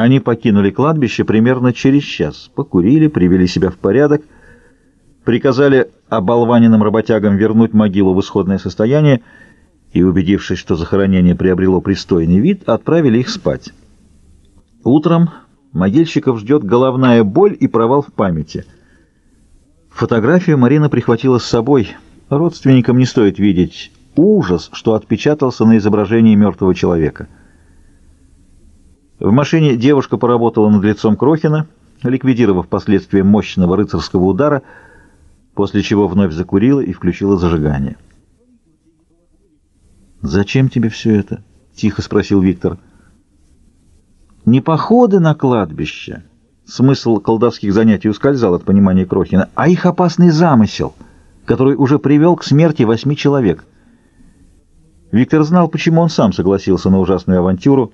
Они покинули кладбище примерно через час, покурили, привели себя в порядок, приказали оболваненным работягам вернуть могилу в исходное состояние и, убедившись, что захоронение приобрело пристойный вид, отправили их спать. Утром могильщиков ждет головная боль и провал в памяти. Фотографию Марина прихватила с собой. Родственникам не стоит видеть ужас, что отпечатался на изображении мертвого человека. В машине девушка поработала над лицом Крохина, ликвидировав последствия мощного рыцарского удара, после чего вновь закурила и включила зажигание. «Зачем тебе все это?» — тихо спросил Виктор. «Не походы на кладбище». Смысл колдовских занятий ускользал от понимания Крохина, а их опасный замысел, который уже привел к смерти восьми человек. Виктор знал, почему он сам согласился на ужасную авантюру,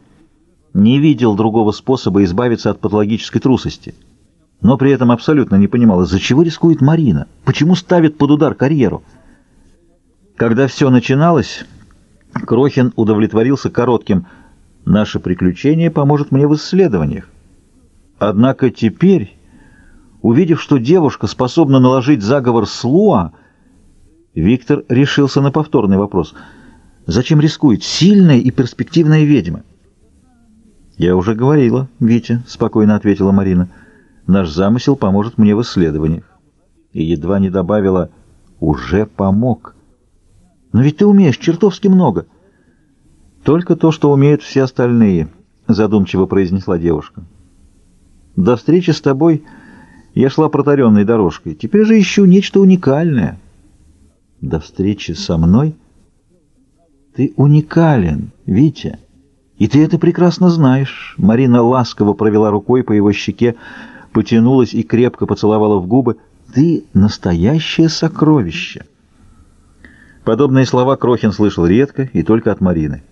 не видел другого способа избавиться от патологической трусости, но при этом абсолютно не понимал, из-за чего рискует Марина, почему ставит под удар карьеру. Когда все начиналось, Крохин удовлетворился коротким «Наше приключение поможет мне в исследованиях». Однако теперь, увидев, что девушка способна наложить заговор с Луа, Виктор решился на повторный вопрос. Зачем рискует сильная и перспективная ведьма? «Я уже говорила, Витя», — спокойно ответила Марина. «Наш замысел поможет мне в исследованиях». И едва не добавила «уже помог». «Но ведь ты умеешь чертовски много». «Только то, что умеют все остальные», — задумчиво произнесла девушка. «До встречи с тобой я шла протаренной дорожкой. Теперь же ищу нечто уникальное». «До встречи со мной?» «Ты уникален, Витя». «И ты это прекрасно знаешь». Марина ласково провела рукой по его щеке, потянулась и крепко поцеловала в губы. «Ты настоящее сокровище». Подобные слова Крохин слышал редко и только от Марины.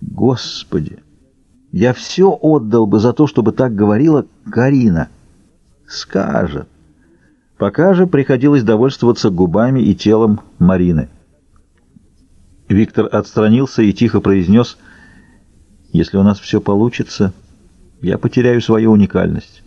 «Господи! Я все отдал бы за то, чтобы так говорила Карина». «Скажет». Пока же приходилось довольствоваться губами и телом Марины. Виктор отстранился и тихо произнес «Если у нас все получится, я потеряю свою уникальность».